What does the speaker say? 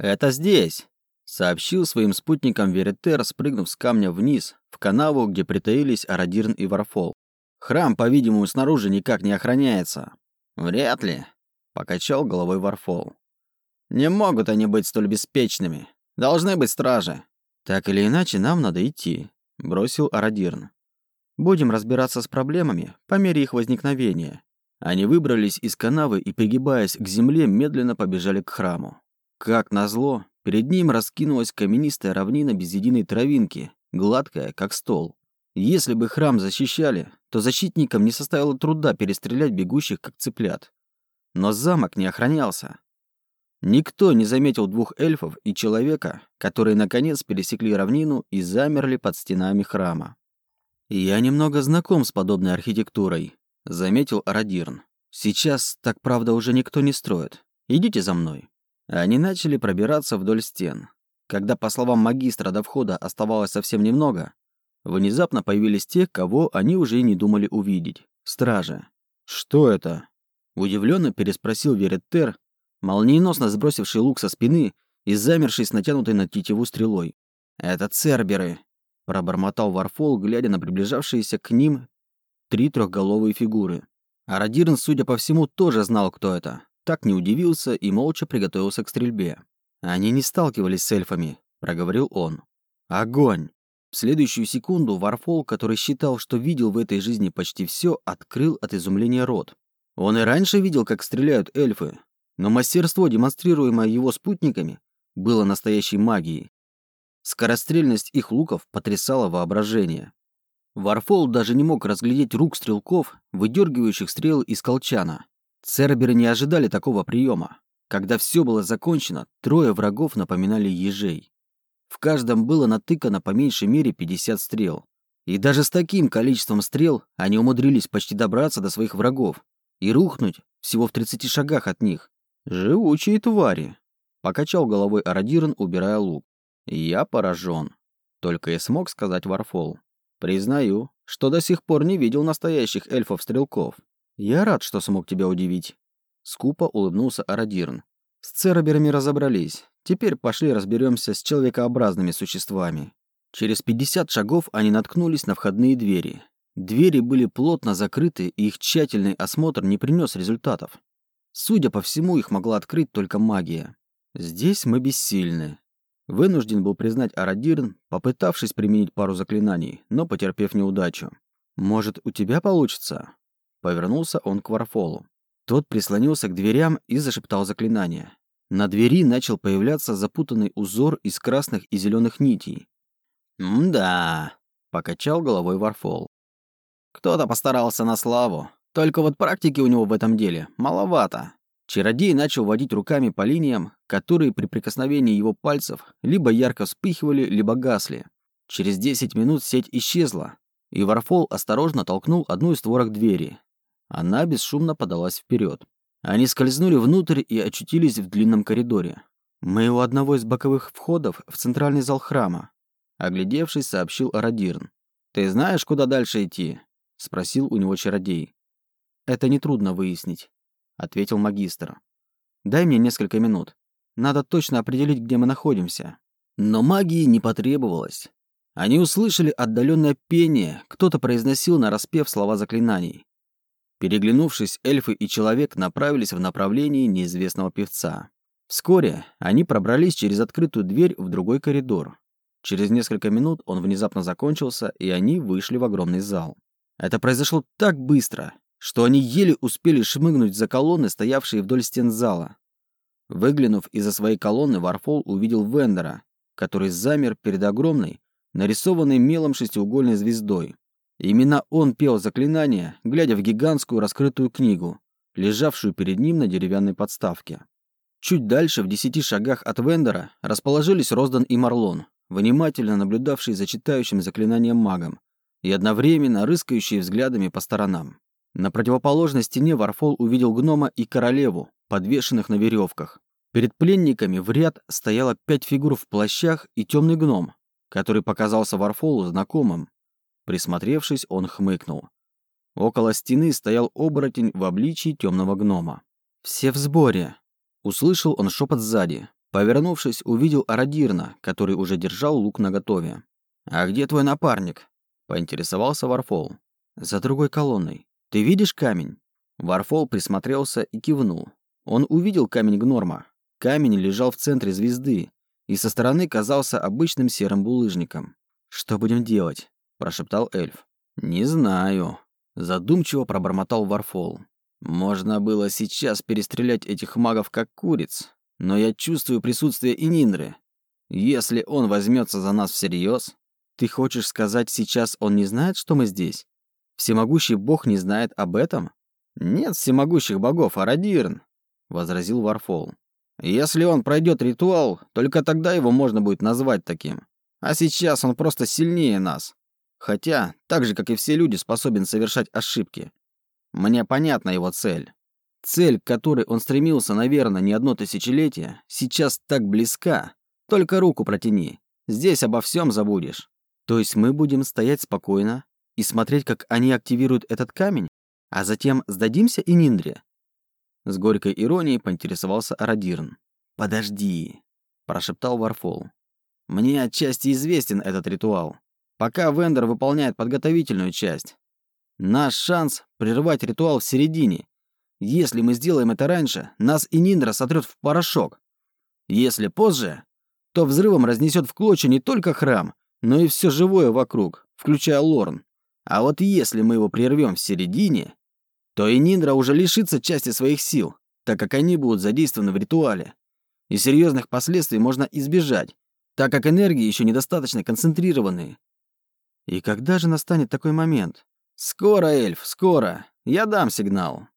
«Это здесь», — сообщил своим спутникам Веретер, спрыгнув с камня вниз, в канаву, где притаились Арадирн и Варфол. «Храм, по-видимому, снаружи никак не охраняется». «Вряд ли», — покачал головой Варфол. «Не могут они быть столь беспечными. Должны быть стражи». «Так или иначе, нам надо идти», — бросил Арадирн. «Будем разбираться с проблемами по мере их возникновения». Они выбрались из канавы и, пригибаясь к земле, медленно побежали к храму. Как назло, перед ним раскинулась каменистая равнина без единой травинки, гладкая, как стол. Если бы храм защищали, то защитникам не составило труда перестрелять бегущих, как цыплят. Но замок не охранялся. Никто не заметил двух эльфов и человека, которые наконец пересекли равнину и замерли под стенами храма. «Я немного знаком с подобной архитектурой», — заметил Арадирн. «Сейчас так, правда, уже никто не строит. Идите за мной». Они начали пробираться вдоль стен. Когда, по словам магистра, до входа оставалось совсем немного, внезапно появились те, кого они уже и не думали увидеть. Стражи. «Что это?» Удивленно переспросил Вереттер, молниеносно сбросивший лук со спины и замерший с натянутой на тетиву стрелой. «Это церберы», — пробормотал Варфол, глядя на приближавшиеся к ним три трехголовые фигуры. А судя по всему, тоже знал, кто это. Так не удивился и молча приготовился к стрельбе. «Они не сталкивались с эльфами», — проговорил он. «Огонь!» В следующую секунду Варфол, который считал, что видел в этой жизни почти все, открыл от изумления рот. Он и раньше видел, как стреляют эльфы, но мастерство, демонстрируемое его спутниками, было настоящей магией. Скорострельность их луков потрясала воображение. Варфол даже не мог разглядеть рук стрелков, выдергивающих стрелы из колчана. Церберы не ожидали такого приема. Когда все было закончено, трое врагов напоминали ежей. В каждом было натыкано по меньшей мере 50 стрел. И даже с таким количеством стрел они умудрились почти добраться до своих врагов и рухнуть всего в 30 шагах от них. «Живучие твари!» — покачал головой Арадирн, убирая лук. «Я поражен», — только и смог сказать Варфол. «Признаю, что до сих пор не видел настоящих эльфов-стрелков. Я рад, что смог тебя удивить». Скупо улыбнулся Арадирн. «С церберами разобрались. Теперь пошли разберемся с человекообразными существами». Через 50 шагов они наткнулись на входные двери. Двери были плотно закрыты, и их тщательный осмотр не принес результатов. Судя по всему, их могла открыть только магия. Здесь мы бессильны. Вынужден был признать Арадирн, попытавшись применить пару заклинаний, но потерпев неудачу. «Может, у тебя получится?» Повернулся он к Варфолу. Тот прислонился к дверям и зашептал заклинание. На двери начал появляться запутанный узор из красных и зеленых нитей. «М-да», — покачал головой Варфол. «Кто-то постарался на славу. Только вот практики у него в этом деле маловато. Чародей начал водить руками по линиям, которые при прикосновении его пальцев либо ярко вспыхивали, либо гасли. Через 10 минут сеть исчезла, и Варфол осторожно толкнул одну из створок двери. Она бесшумно подалась вперед. Они скользнули внутрь и очутились в длинном коридоре. «Мы у одного из боковых входов в центральный зал храма», оглядевшись, сообщил Арадирн. «Ты знаешь, куда дальше идти?» спросил у него чародей. «Это нетрудно выяснить», — ответил магистр. «Дай мне несколько минут. Надо точно определить, где мы находимся». Но магии не потребовалось. Они услышали отдаленное пение, кто-то произносил на распев слова заклинаний. Переглянувшись, эльфы и человек направились в направлении неизвестного певца. Вскоре они пробрались через открытую дверь в другой коридор. Через несколько минут он внезапно закончился, и они вышли в огромный зал. Это произошло так быстро, что они еле успели шмыгнуть за колонны, стоявшие вдоль стен зала. Выглянув из-за своей колонны, Варфол увидел Вендера, который замер перед огромной, нарисованной мелом шестиугольной звездой. Именно он пел заклинание, глядя в гигантскую раскрытую книгу, лежавшую перед ним на деревянной подставке. Чуть дальше, в десяти шагах от Вендера, расположились Роздан и Марлон, внимательно наблюдавшие за читающим заклинанием магом и одновременно рыскающие взглядами по сторонам. На противоположной стене Варфол увидел гнома и королеву, подвешенных на веревках. Перед пленниками в ряд стояло пять фигур в плащах и темный гном, который показался Варфолу знакомым. Присмотревшись, он хмыкнул. Около стены стоял оборотень в обличии темного гнома. «Все в сборе!» Услышал он шепот сзади. Повернувшись, увидел Арадирна, который уже держал лук наготове. «А где твой напарник?» – поинтересовался Варфол. «За другой колонной. Ты видишь камень?» Варфол присмотрелся и кивнул. Он увидел камень Гнорма. Камень лежал в центре звезды и со стороны казался обычным серым булыжником. «Что будем делать?» – прошептал эльф. «Не знаю», – задумчиво пробормотал Варфол. «Можно было сейчас перестрелять этих магов как куриц, но я чувствую присутствие Ининдры. Если он возьмется за нас всерьез, ты хочешь сказать, сейчас он не знает, что мы здесь? Всемогущий бог не знает об этом? Нет всемогущих богов, а Радирн, возразил Варфол. Если он пройдет ритуал, только тогда его можно будет назвать таким. А сейчас он просто сильнее нас. Хотя, так же, как и все люди, способен совершать ошибки. Мне понятна его цель. Цель, к которой он стремился, наверное, не одно тысячелетие, сейчас так близка. Только руку протяни. Здесь обо всем забудешь. То есть мы будем стоять спокойно и смотреть, как они активируют этот камень, а затем сдадимся и Ниндре? С горькой иронией поинтересовался Арадирн. «Подожди», – прошептал Варфол. Мне отчасти известен этот ритуал. Пока Вендер выполняет подготовительную часть. Наш шанс прервать ритуал в середине. Если мы сделаем это раньше, нас и Ниндра сотрет в порошок. Если позже, то взрывом разнесет в клочья не только храм, но и все живое вокруг, включая Лорн. А вот если мы его прервем в середине, то и Ниндра уже лишится части своих сил, так как они будут задействованы в ритуале. И серьезных последствий можно избежать, так как энергии еще недостаточно концентрированные. И когда же настанет такой момент? Скоро, эльф, скоро. Я дам сигнал.